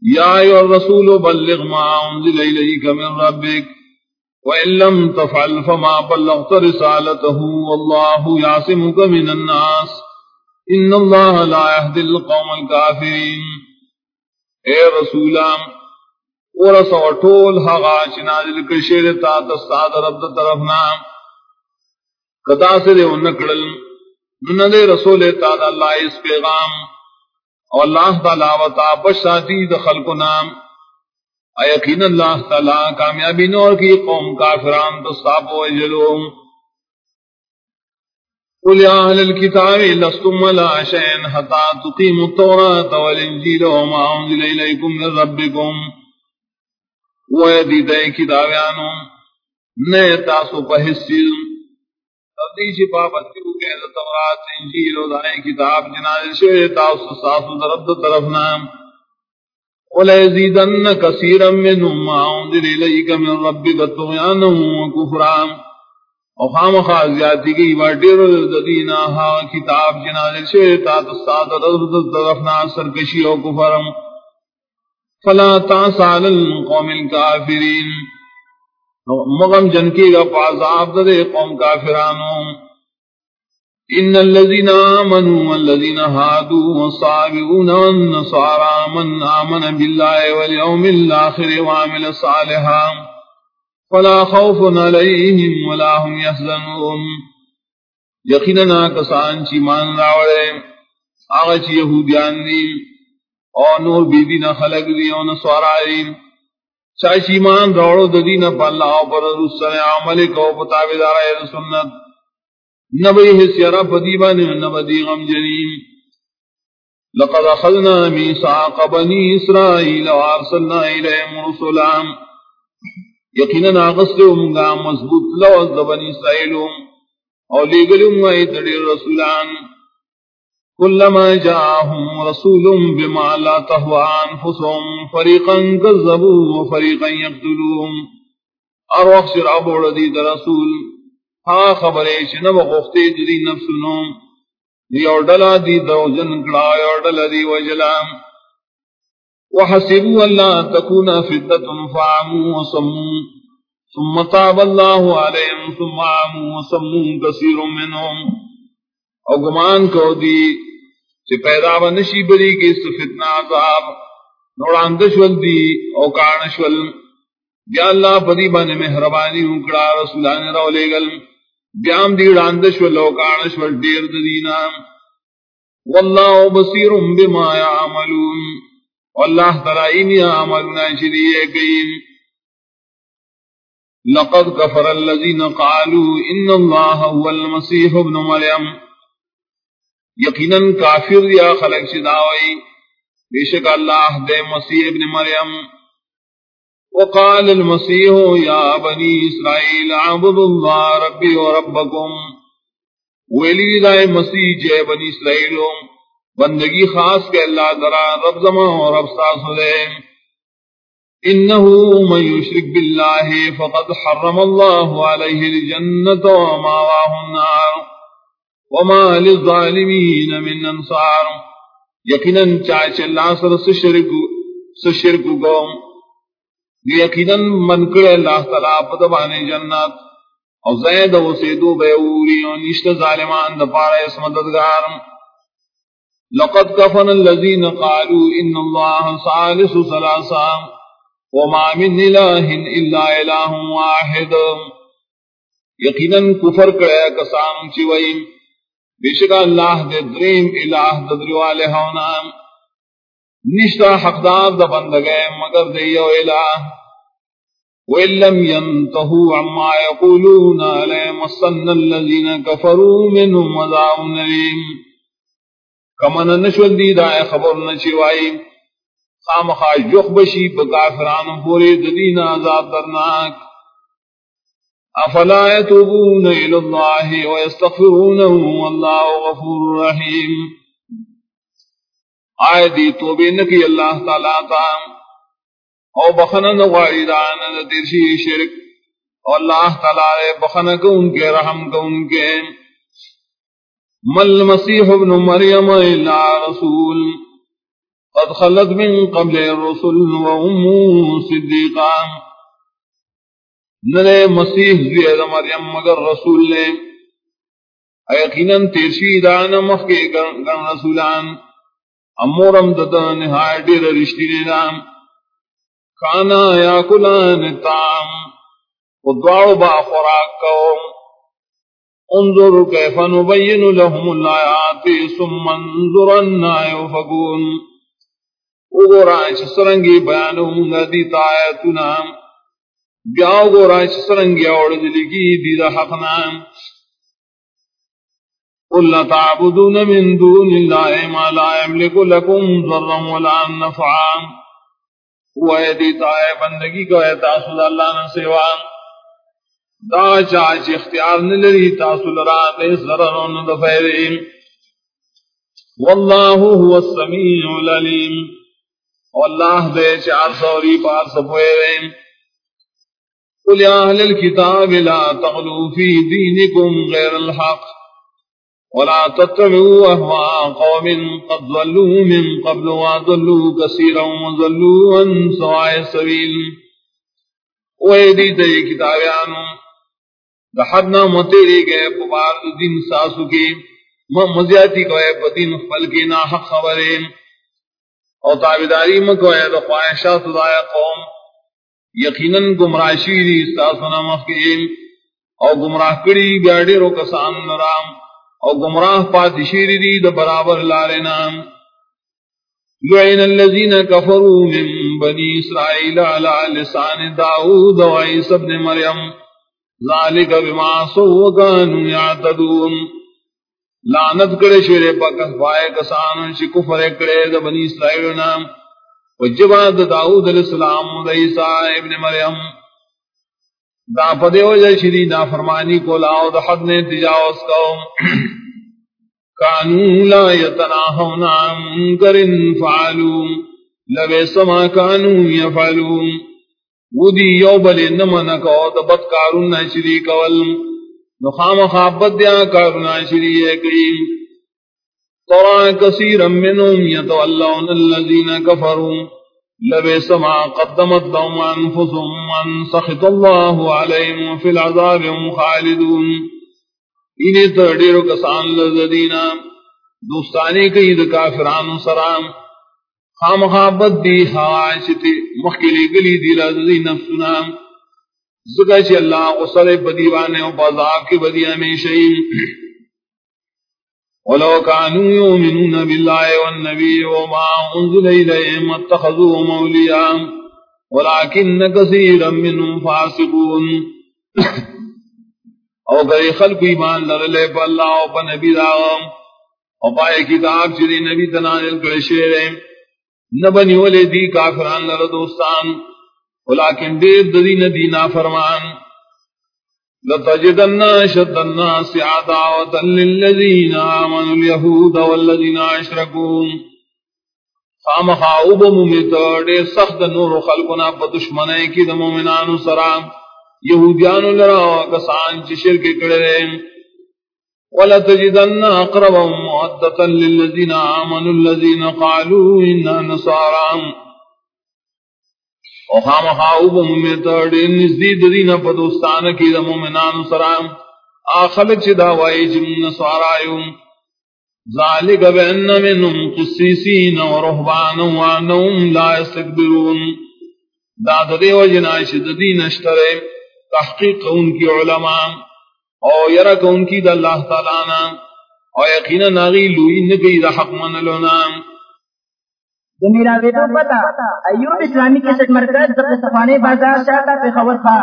یا ایو الرسول بلغ ما انزل الیک من ربک وإن لم تفعل فما بلغت رسالته والله يعصمك من الناس إن الله لا يهدي القوم الكافرين۔ اے رسولام ورس وطول حقا چنازل کشیر تا تستاد رب طرفنا قدا سے دے انکڑل نن دے رسول تا اللہ اس پیغام۔ اور اللہ تعالی و تا بشاتی دخل کو نام۔ یقین اللہ تعالی کامیابی نور کی قوم کافران تو صاحب و جلوم قل یا اہل الكتاب، لستم ولا شئن حتا تقیم التوراة والانجیل وما انزل الیکم من ربکم۔ ویدی دے کتابیانو، نئے تاسو پہسی تبدیشی پابندی۔ کو تورات، انجیل و دائیں کتاب جنازل شوئے تاسو، ساسو درد طرف نام وليزيدن كثيرا منهم ما انزل اليك من ربك طغيانا وكفرا او خام خازیاتی کی واٹیر ددینا ہا، کتاب جنازل شوی تا تستاد رضب طرفنا سرکشی و کفرم فلا تاسال القوم الكافرین۔ مغم جن کی گا پازاب دے قوم کافرانوں ان الذين امنوا والذين هادوا والصابئون والنصارى من امن بالله واليوم الاخر وعمل صالحا فلا خوف عليهم ولا هم يحزنون. یقینا کسان چی مان راوڑے، آغا چی یہودیان دی اور نور بیدی نہ خلق دی اور نصارا دی چاہی چی مان راوڑو ددی پا اللہ پر رسل عمل کو پتاویدار سنت نبی حسیرا پدیبان نبدی غم جنیم لقد اخذنا میساق بنی اسرائیل وارسلنا الیم رسولا یقینا آغست امگا مضبوط لوز بنی اسرائیل او لیگل امگا اتڑی رسولان. كلما جاءهم رسول بما لا تهوى انفسهم فريقا كذبوا وفريقا يقتلون اروخ شرعب رديد رسول. ہاں خبرے چنب غفتے جدی نفسنو دی اور ڈلا دی دو جن کڑا اور ڈلا دی وجلا وحسبوا اللہ تکون فتنة فعموا وصموا. ثم تاب اللہ علیہم ثم عموا وصموا کثیر منهم. او گمان کو دی چی پیدا و نشی بری کی اس فتنہ عذاب. نوڑاندشول دی او کارنشول یا اللہ پدی بانے مہربانی اکڑا رسولان رو لے گل بیام دی راندش و لوکانش و دیر دینا واللہ بصیر بما یعملون. واللہ ترائین یعملون شریع گئین لقد کفر الذین قالوا ان اللہ هو المسیح ابن مریم. یقینا کافر یا خلق شداوئی بے شک اللہ دے مسیح ابن مریم. وقال المسيح يا بني إسرائيل عبد الله ربي وربكم. ولی دائے مسیح جے بنی اسرائیل بندگی خاص کے اللہ درا رب زمان اور رب ساس دے. انہو من یشرک باللہ فقد حرم اللہ علیہ الجنة وما واہ النار وما للظالمین من انصار. یقینا چاہے اللہ سر سے سشرک سشرک گوم یقیناً من کرے اللہ تعالیٰ پتبانے جنت. او زید و سیدو بیوری و نشت ظالمان دا اس مددگار. لقد کفن اللذین قالوا ان اللہ صالح سلاسا وما من الہ الا الہ واحد. یقیناً کفر کرے کسان چوئیم بشکا اللہ دے درین الہ ددروالے ہونام نشتا حقدار دا بندگے مگر دیو الہ. وَإِن لَّمْ يَنْتَهُوا عَمَّا يَقُولُونَ لَيَمَسَّنَّ الَّذِينَ كَفَرُوا مِنْهُمْ عَذَابٌ أَلِيمٌ کمن نشول دی دا خبر نچوائی خامخا جخ بشی بکافران پوری دین عذاب درناک. افلا يتوبون الى الله ويستغفرونه والله غفور رحيم آئے دی توبے نکی اللہ تعالیٰ تا او بخنا نغواری دانا تیرشی شرک۔ او اللہ تعالیٰ بخنا کو ان کے رحم کو ان کے مل مسیح ابن مریم اللہ رسول۔ قد خلت من قبل الرسل وهم صدیقان نرے مسیح زید مریم، مگر رسول نے یقیناً تیرشی دان مخ کے گن رسولان۔ امورم دد نہایت ڈیر رشتی نے نام کانا یا کلان تام ودواو با خوراک کو انظر کیف نبین لهم الآیات ثم انظر انا یوفقون وګورا چې سرنګي بیانو موږ دي تایتنا بیا وګورا چې سرنګي اورځل کی دي د حق نام قل تعبدون من دون الله ما لا يملك لكم ضرا ولا نفعا. ويدي تای بندگی کو ہے تاسو اللہ نے سوا۔ دا چاچ اختیار نہ لري تاسو لرا دے ضرر نہ دفعین والله هو السميع العليم اللہ دے چار سوری پار سپوئے قل یا اہل الكتاب لا تغلو فی دینکم غیر الحق۔ ولا تتبعوا اهواء قوم قد ضلوا من قبل وضلوا كثيرا وضلوا عن سواء السبيل. ویدی تے کتابیانو دحدنا متیری گئے، پبار دین ساسو کی۔ مزیاتی کو ہے بدین خپل کی نا حق خبریں۔ او تابداری مکو ہے، تو خواہشات دایا قوم۔ یقیناً گمراہ شیری ساسنا مخیم او گمراہ کری بیاڑی رو کسان نرام۔ او گمراہ پاتی شیری دی دا برابر لارنا لعن الذین کفروا من بنی اسرائیل علی لسان داود و عیس ابن مریم ذالک بما سوکانو یعتدون لعنت کرے شیر پاکس پائے کسان چی کفر کرے دا بنی اسرائیل نام وجبات داود علیہ السلام دا عیسیٰ ابن مریم. دا پدے ہو جائے شری نا فرمانی کو لاؤ دا حد نے تجاوز کو کانو لا یتناہون عن منکر فعلو. لبے سما کانو یفعلو. ودی یو بلی نمنکو دا بدکارون شری کولم نخام خابت دیا کارنا شریع کریم ترى كثيرا منهم يتولون الذين كفروا لبئس ما قدمت لهم انفسهم من سخط الله عليهم وفي العذاب هم خالدون. انہیں تو ڈیرو کسان لذدینا دوستانی کئی دا کافران سرام خام خابت دی حواشتی مخکلی گلی دی لذدی نفسنا زکا چی اللہ غصر بدیوانے و بازاب کی بدی ہمیشہ ولو كانوا يؤمنون بالله والنبي وما أنزل إليهم اتخذوا موليا، ولكن كثيرا منهم فاسقون. او گئے خلق ایمان لرلے پا اللہ او پا نبی داغم او پائے کتاب چلی نبی تنانل کرشے نبنی ولے دی کافران لر دوستان ولیکن دیر دین دینا فرمان لتجدن شد الناس عداوة للذين آمنوا اليهود والذين اشركوا خام خواب ممتر سخت نور خلقنا بدشمنے کی د مومنان سرام یہودیان لرا، کسان چ شرک کڑے ولتجدن اقرب مودة للذين آمنوا الذين قالوا إنا نصارى او خام خاوب میں تڑ نزدید دینا پدوستان کی دا مومنان سرام آخل چی دا وائی جم نسوارایو ذالک بین منم قسیسین و رہبان و آنهم لا استقبرون دا دا دیو جنائش دا دین اشترے. تحقیق ان کی علماء. او یرک ان کی دا اللہ تعالیٰ او یقینا ناغی لوئی نگی دا حق من لونام میرا ویڈیو پتا ایوب اسلامی کے مرکز بازار شاہ پہ خبر تھا